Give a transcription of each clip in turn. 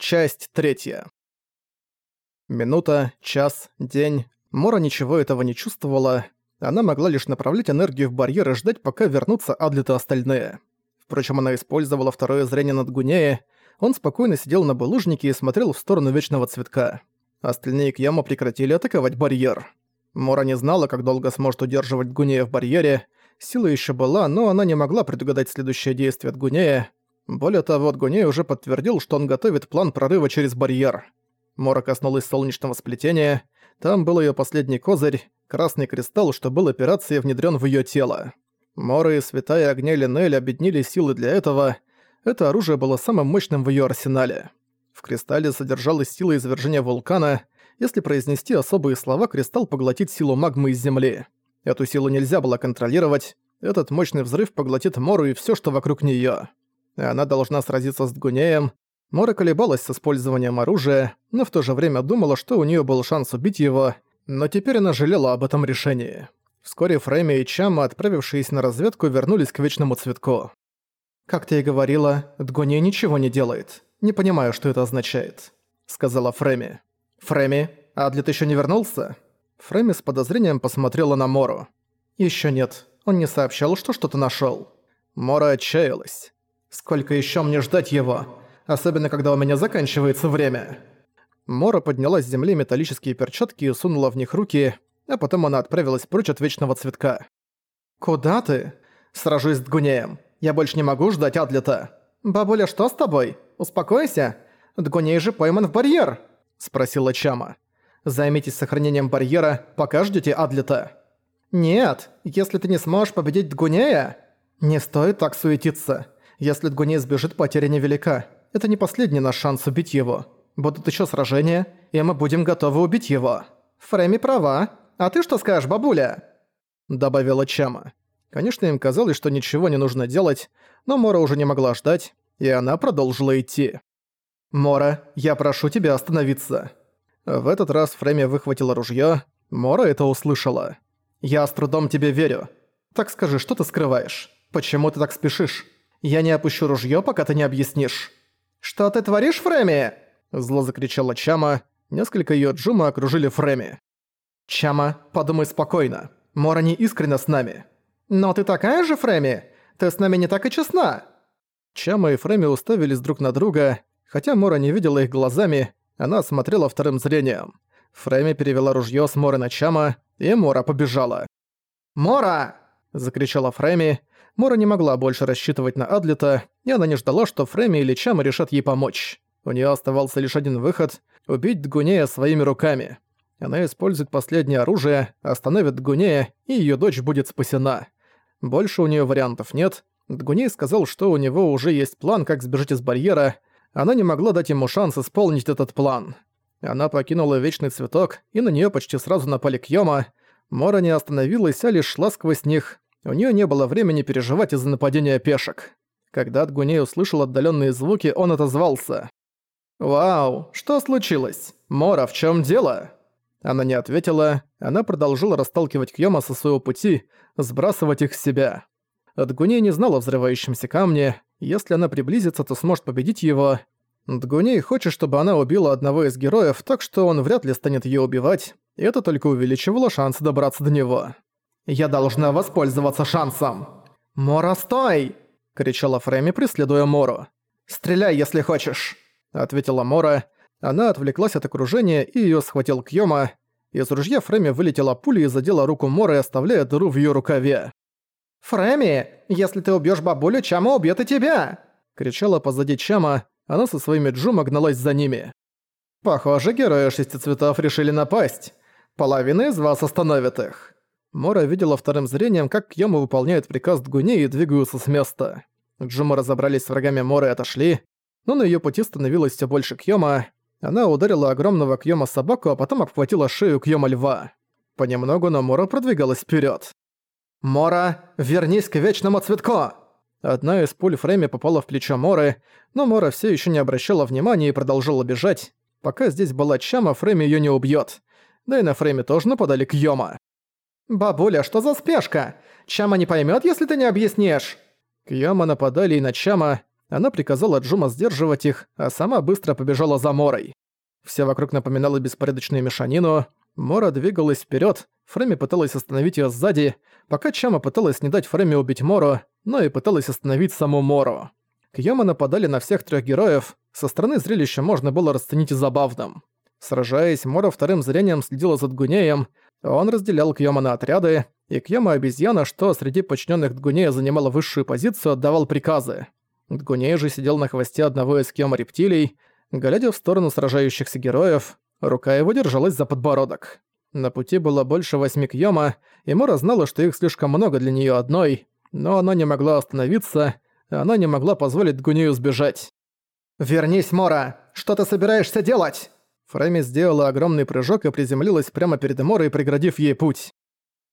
Часть третья. Минута, час, день. Мора ничего этого не чувствовала. Она могла лишь направлять энергию в барьер и ждать, пока вернутся Адлет и остальные. Впрочем, она использовала второе зрение над Гунея. Он спокойно сидел на булыжнике и смотрел в сторону Вечного Цветка. Остальные Кьяма прекратили атаковать барьер. Мора не знала, как долго сможет удерживать Гунея в барьере. Сила еще была, но она не могла предугадать следующее действие от Гунея. Более того, Гуней уже подтвердил, что он готовит план прорыва через барьер. Мора коснулась солнечного сплетения. Там был ее последний козырь, красный кристалл, что был операцией внедрен в ее тело. Мора и святая огня Линель объединили силы для этого. Это оружие было самым мощным в ее арсенале. В кристалле содержалась сила извержения вулкана. Если произнести особые слова, кристалл поглотит силу магмы из земли. Эту силу нельзя было контролировать. Этот мощный взрыв поглотит Мору и все, что вокруг нее. Она должна сразиться с Дгунеем. Мора колебалась с использованием оружия, но в то же время думала, что у нее был шанс убить его, но теперь она жалела об этом решении. Вскоре Фрейми и Чама, отправившиеся на разведку, вернулись к Вечному Цветку. «Как ты и говорила, Дгуне ничего не делает. Не понимаю, что это означает», — сказала Фрейми. «Фрейми, Адлет еще не вернулся?» Фрейми с подозрением посмотрела на Мору. Еще нет. Он не сообщал, что что-то нашел. Мора отчаялась. Сколько еще мне ждать его? Особенно, когда у меня заканчивается время. Мора подняла с земли металлические перчатки и сунула в них руки, а потом она отправилась прочь от Вечного Цветка. «Куда ты?» «Сражусь с Дгунеем. Я больше не могу ждать Адлета». «Бабуля, что с тобой? Успокойся. Дгуней же пойман в барьер», — спросила Чама. «Займитесь сохранением барьера, пока ждете Адлета». «Нет, если ты не сможешь победить Дгунея...» «Не стоит так суетиться. Если Дгуней сбежит, потеря невелика. Это не последний наш шанс убить его. Будут еще сражения, и мы будем готовы убить его. Фрейми права. А ты что скажешь, бабуля?» Добавила Чама. Конечно, им казалось, что ничего не нужно делать, но Мора уже не могла ждать, и она продолжила идти. «Мора, я прошу тебя остановиться». В этот раз Фрейми выхватила ружье. Мора это услышала. «Я с трудом тебе верю. Так скажи, что ты скрываешь? Почему ты так спешишь? Я не опущу ружье, пока ты не объяснишь». «Что ты творишь, Фреми?» Зло закричала Чама. Несколько её джума окружили Фреми. «Чама, подумай спокойно. Мора не искренна с нами». «Но ты такая же, Фреми? Ты с нами не так и честна». Чама и Фреми уставились друг на друга. Хотя Мора не видела их глазами, она смотрела вторым зрением. Фреми перевела ружье с Моры на Чама, и Мора побежала. «Мора!» – закричала Фреми. Мора не могла больше рассчитывать на Адлета, и она не ждала, что Фрейми или Чама решат ей помочь. У нее оставался лишь один выход — убить Дгунея своими руками. Она использует последнее оружие, остановит Дгунея, и ее дочь будет спасена. Больше у нее вариантов нет. Дгуней сказал, что у него уже есть план, как сбежать из барьера. Она не могла дать ему шанс исполнить этот план. Она покинула Вечный Цветок, и на нее почти сразу напали Кьёма. Мора не остановилась, а лишь шла сквозь них, у нее не было времени переживать из-за нападения пешек. Когда Дгуней услышал отдаленные звуки, он отозвался. «Вау, что случилось? Мора, в чем дело?» Она не ответила, она продолжила расталкивать Кьёма со своего пути, сбрасывать их с себя. Дгуней не знала о взрывающемся камне, если она приблизится, то сможет победить его. Дгуней хочет, чтобы она убила одного из героев, так что он вряд ли станет ее убивать, и это только увеличивало шансы добраться до него. Я должна воспользоваться шансом!» «Мора, стой!» — кричала Фрейми, преследуя Мору. «Стреляй, если хочешь!» — ответила Мора. Она отвлеклась от окружения, и её схватил Кьёма. Из ружья Фрейми вылетела пуля и задела руку Моры, оставляя дыру в её рукаве. «Фрейми, если ты убьёшь бабулю, Чама убьёт и тебя!» — кричала позади Чама. Она со своими Джума гналась за ними. «Похоже, герои шести цветов решили напасть. Половина из вас остановит их». Мора видела вторым зрением, как Кьёма выполняет приказ Дгуне и двигаются с места. Джума разобрались с врагами Моры и отошли, но на её пути становилось всё больше Кьёма. Она ударила огромного Кьёма собаку, а потом обхватила шею Кьёма льва. Понемногу, но Мора продвигалась вперёд. «Мора, вернись к Вечному Цветку!» Одна из пуль Фрейми попала в плечо Моры, но Мора всё ещё не обращала внимания и продолжала бежать. Пока здесь была Чама, Фрейми её не убьёт. Да и на Фрейме тоже нападали Кьёма. «Бабуля, что за спешка? Чама не поймет, если ты не объяснишь!» Кьяма нападали и на Чама. Она приказала Джума сдерживать их, а сама быстро побежала за Морой. Все вокруг напоминало беспорядочную мешанину. Мора двигалась вперед, Фрейми пыталась остановить ее сзади, пока Чама пыталась не дать Фрейми убить Мору, но и пыталась остановить саму Мору. Кьёма нападали на всех трех героев, со стороны зрелища можно было расценить и забавным. Сражаясь, Мора вторым зрением следила за Дгунеем, он разделял Кьёма на отряды, и Кьёма-обезьяна, что среди подчиненных Дгунея занимала высшую позицию, отдавал приказы. Дгуней же сидел на хвосте одного из Кьёма-рептилий, глядя в сторону сражающихся героев, рука его держалась за подбородок. На пути было больше восьми Кьёма, и Мора знала, что их слишком много для неё одной, но она не могла остановиться, она не могла позволить Гунею сбежать. «Вернись, Мора! Что ты собираешься делать?» Фрейми сделала огромный прыжок и приземлилась прямо перед Морой, преградив ей путь.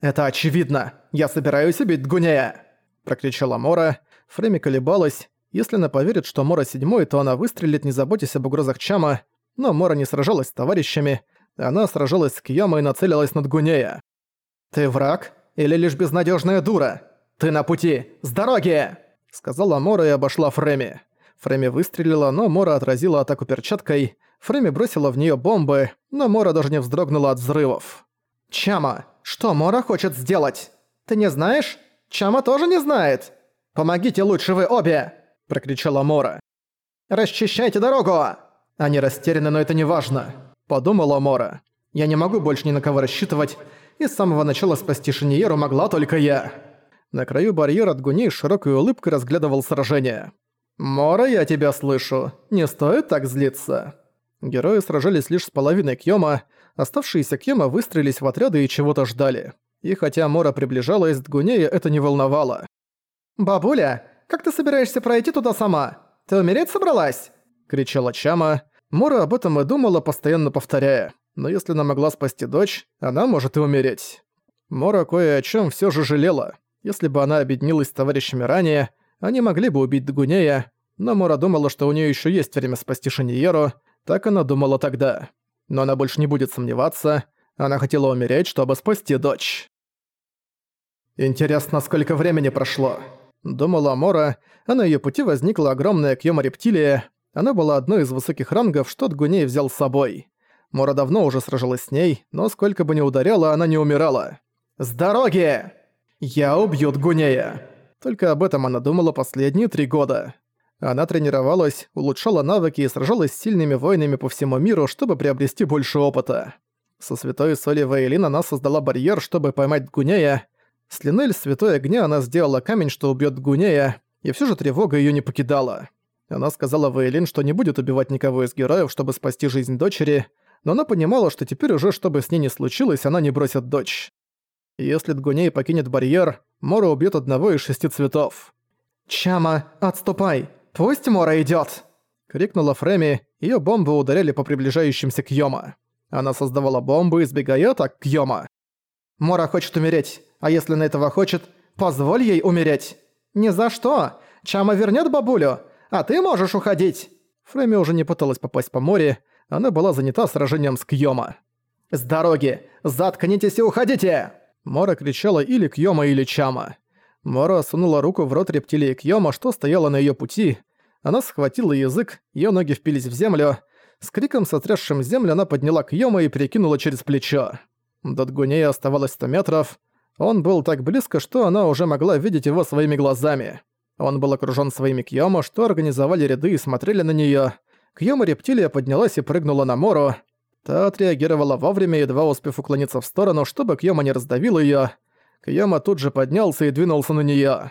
«Это очевидно! Я собираюсь убить Гунея!» Прокричала Мора. Фрейми колебалась. Если она поверит, что Мора седьмой, то она выстрелит, не заботясь об угрозах Чама. Но Мора не сражалась с товарищами. Она сражалась с Кьяма и нацелилась над Гунея. «Ты враг? Или лишь безнадежная дура? Ты на пути! С дороги!» Сказала Мора и обошла Фреми. Фреми выстрелила, но Мора отразила атаку перчаткой. Фреми бросила в нее бомбы, но Мора даже не вздрогнула от взрывов. «Чама, что Мора хочет сделать? Ты не знаешь? Чама тоже не знает! Помогите лучше вы обе!» – прокричала Мора. «Расчищайте дорогу!» Они растеряны, но это не важно подумала Мора. «Я не могу больше ни на кого рассчитывать, и с самого начала спасти Шиньеру могла только я». На краю барьера Дгуней широкой улыбкой разглядывал сражение. «Мора, я тебя слышу. Не стоит так злиться». Герои сражались лишь с половиной Кьёма, оставшиеся Кьёма выстрелились в отряды и чего-то ждали. И хотя Мора приближалась, Дгунея это не волновало. «Бабуля, как ты собираешься пройти туда сама? Ты умереть собралась?» — кричала Чама. Мора об этом и думала, постоянно повторяя. Но если она могла спасти дочь, она может и умереть. Мора кое о чем все же жалела. Если бы она объединилась с товарищами ранее, они могли бы убить Дагунея, но Мора думала, что у нее еще есть время спасти Шаниеру, так она думала тогда. Но она больше не будет сомневаться, она хотела умереть, чтобы спасти дочь. «Интересно, сколько времени прошло?» Думала Мора, а на её пути возникла огромная кьёма-рептилия, она была одной из высоких рангов, что Дгуней взял с собой. Мора давно уже сражалась с ней, но сколько бы ни ударяла, она не умирала. «С дороги! Я убью Дгунея!» Только об этом она думала последние три года. Она тренировалась, улучшала навыки и сражалась с сильными воинами по всему миру, чтобы приобрести больше опыта. Со святой соли Ваэлин она создала барьер, чтобы поймать Гунея. С Линель святой огня она сделала камень, что убьет Гунея, и все же тревога ее не покидала. Она сказала Вейлин, что не будет убивать никого из героев, чтобы спасти жизнь дочери, но она понимала, что теперь уже, что бы с ней ни случилось, она не бросит дочь. Если Дгуней покинет барьер, Мора убьет одного из шести цветов. «Чама, отступай! Пусть Мора идет! крикнула Фреми, ее бомбы ударяли по приближающимся Кьёма. Она создавала бомбы, избегая атак Кьёма. «Мора хочет умереть, а если на этого хочет, позволь ей умереть!» «Ни за что! Чама вернет бабулю! а ты можешь уходить!» Фрейми уже не пыталась попасть по море, она была занята сражением с Кьёма. «С дороги! Заткнитесь и уходите!» Мора кричала или Кьёма, или Чама. Мора сунула руку в рот рептилии Кьёма, что стояла на её пути. Она схватила язык, её ноги впились в землю. С криком, сотрясшим землю, она подняла Кьёма и перекинула через плечо. До Дгунея оставалось 100 метров. Он был так близко, что она уже могла видеть его своими глазами. Он был окружён своими Кьёмо, что организовали ряды и смотрели на неё. Кьёма-рептилия поднялась и прыгнула на Мору. Та отреагировала вовремя, едва успев уклониться в сторону, чтобы Кьёма не раздавил её. Кьёма тут же поднялся и двинулся на неё.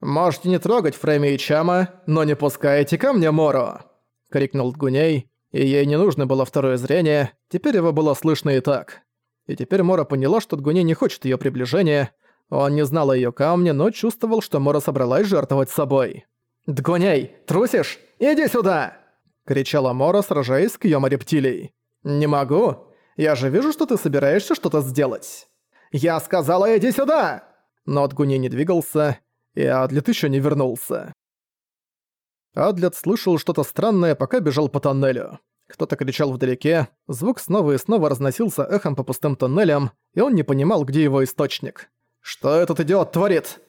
«Можете не трогать Фрейми и Чама, но не пускайте ко мне Мору!» — крикнул Дгуней, и ей не нужно было второе зрение, теперь его было слышно и так. И теперь Мора поняла, что Дгуней не хочет её приближения, он не знал о её камне, но чувствовал, что Мора собралась жертвовать собой. «Дгоняй! Трусишь? Иди сюда!» — кричала Мора, сражаясь с Кьёма-рептилией. «Не могу. Я же вижу, что ты собираешься что-то сделать». «Я сказала, иди сюда!» Но Дгуней не двигался, и Адлет ещё не вернулся. Адлет слышал что-то странное, пока бежал по тоннелю. Кто-то кричал вдалеке, звук снова и снова разносился эхом по пустым тоннелям, и он не понимал, где его источник. «Что этот идиот творит?»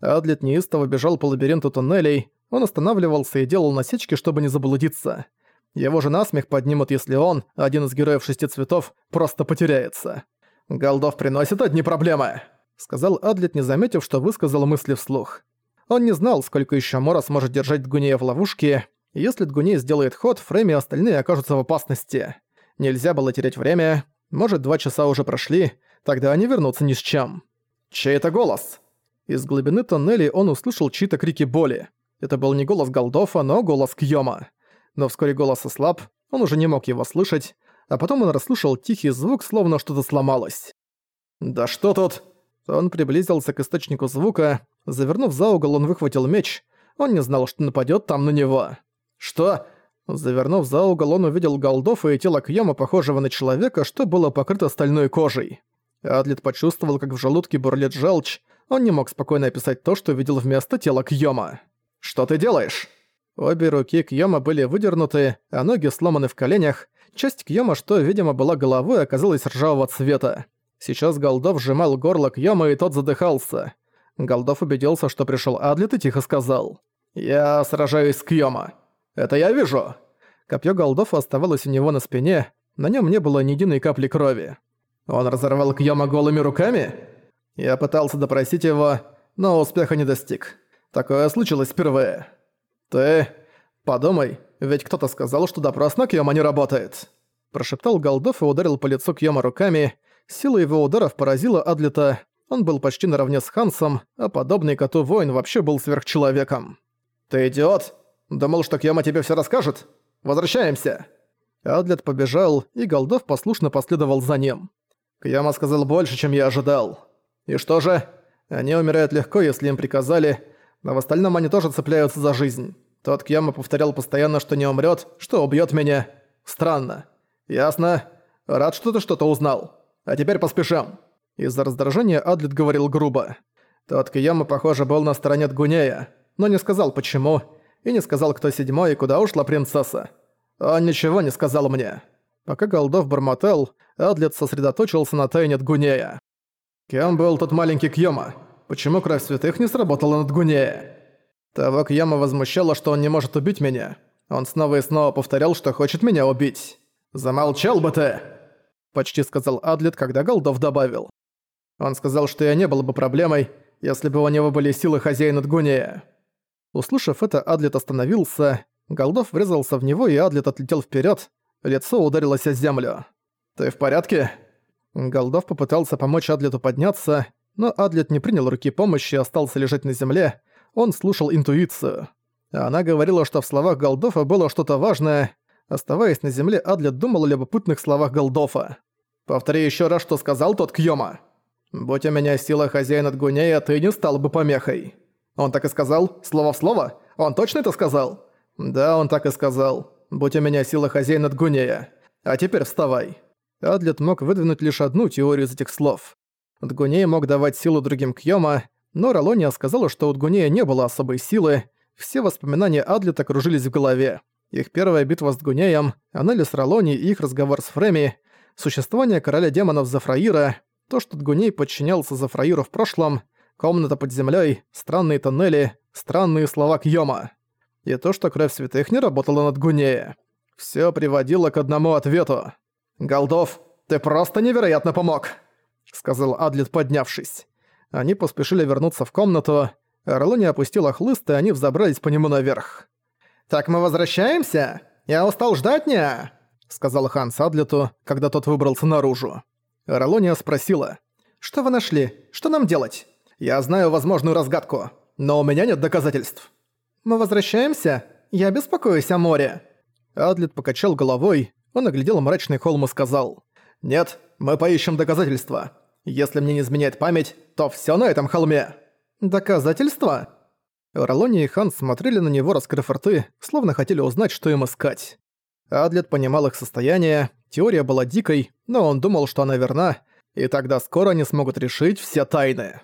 Адлет неистово бежал по лабиринту туннелей. Он останавливался и делал насечки, чтобы не заблудиться. Его же насмех поднимут, если он, один из героев шести цветов, просто потеряется. «Голдов приносит одни проблемы», — сказал Адлет, не заметив, что высказал мысли вслух. Он не знал, сколько еще Мора сможет держать Дгунея в ловушке. Если Дгуней сделает ход, Фрейм и остальные окажутся в опасности. Нельзя было терять время. Может, два часа уже прошли, тогда они вернутся ни с чем. Чей это голос? Из глубины тоннелей он услышал чьи-то крики боли. Это был не голос Голдофа, но голос Кьёма. Но вскоре голос ослаб, он уже не мог его слышать, а потом он расслышал тихий звук, словно что-то сломалось. «Да что тут?» Он приблизился к источнику звука, завернув за угол, он выхватил меч. Он не знал, что нападёт там на него. «Что?» Завернув за угол, он увидел Голдофа и тело Кьёма, похожего на человека, что было покрыто стальной кожей. Адлет почувствовал, как в желудке бурлит желчь. Он не мог спокойно описать то, что видел вместо тела Кьёма. «Что ты делаешь?» Обе руки Кьёма были выдернуты, а ноги сломаны в коленях. Часть Кьёма, что, видимо, была головой, оказалась ржавого цвета. Сейчас Голдов сжимал горло Кьёма, и тот задыхался. Голдов убедился, что пришёл Адлет и тихо сказал. «Я сражаюсь с Кьёма. Это я вижу!» Копье Голдофа оставалось у него на спине, на нем не было ни единой капли крови. Он разорвал Кьёма голыми руками? Я пытался допросить его, но успеха не достиг. Такое случилось впервые. Ты... подумай, ведь кто-то сказал, что допрос на Кьёма не работает. Прошептал Голдов и ударил по лицу Кьёма руками. Сила его ударов поразила Адлета. Он был почти наравне с Хансом, а подобный коту воин вообще был сверхчеловеком. «Ты идиот!» Думал, что Кьяма тебе все расскажет? Возвращаемся!» Адлет побежал, и Голдов послушно последовал за ним. Кьяма сказал больше, чем я ожидал. И что же? Они умирают легко, если им приказали, но в остальном они тоже цепляются за жизнь. Тот Кьяма повторял постоянно, что не умрет, что убьет меня. Странно. Ясно. Рад, что ты что-то узнал. А теперь поспешим. Из-за раздражения Адлет говорил грубо. Тот Кьяма, похоже, был на стороне Дгунея, но не сказал почему, и не сказал, кто седьмой и куда ушла принцесса. Он ничего не сказал мне. Пока Голдов бормотал, Адлет сосредоточился на тайне Гунея. Кем был тот маленький Кьёма? Почему кровь святых не сработала над Гунея? Того Кьяма возмущало, что он не может убить меня. Он снова и снова повторял, что хочет меня убить. «Замолчал бы ты!» Почти сказал Адлет, когда Голдов добавил. Он сказал, что я не был бы проблемой, если бы у него были силы хозяина Дгунея. Услышав это, Адлет остановился, Голдов врезался в него, и Адлет отлетел вперед. лицо ударилось о землю. «Ты в порядке?» Голдов попытался помочь Адлету подняться, но Адлет не принял руки помощи и остался лежать на земле, он слушал интуицию. Она говорила, что в словах Голдофа было что-то важное. Оставаясь на земле, Адлет думал о любопытных словах Голдофа. «Повтори еще раз, что сказал тот Кьёма. Будь у меня сила хозяина Дгунея, ты не стал бы помехой». Он так и сказал? Слово в слово? Он точно это сказал? Да, он так и сказал. Будь у меня сила хозяина Дгунея. А теперь вставай. Адлет мог выдвинуть лишь одну теорию из этих слов. Дгуней мог давать силу другим Кьёма, но Ролония сказала, что у Дгунея не было особой силы. Все воспоминания Адлета кружились в голове. Их первая битва с Дгунеем, анализ Ролони и их разговор с Фреми, существование короля демонов Зафраира, то, что Дгуней подчинялся Зафраиру в прошлом — комната под землей, странные тоннели, странные слова Кьёма. И то, что кровь святых не работала над Гунея. Всё приводило к одному ответу. «Голдов, ты просто невероятно помог!» Сказал Адлет, поднявшись. Они поспешили вернуться в комнату. Орлони опустила хлыст, и они взобрались по нему наверх. «Так мы возвращаемся? Я устал ждать, не?» Сказал Ханс Адлету, когда тот выбрался наружу. Ролония спросила. «Что вы нашли? Что нам делать?» Я знаю возможную разгадку, но у меня нет доказательств». «Мы возвращаемся? Я беспокоюсь о море». Адлет покачал головой, он оглядел мрачный холм и сказал. «Нет, мы поищем доказательства. Если мне не изменяет память, то всё на этом холме». «Доказательства?» Ролони и Хан смотрели на него, раскрыв рты, словно хотели узнать, что им искать. Адлет понимал их состояние, теория была дикой, но он думал, что она верна, и тогда скоро они смогут решить все тайны.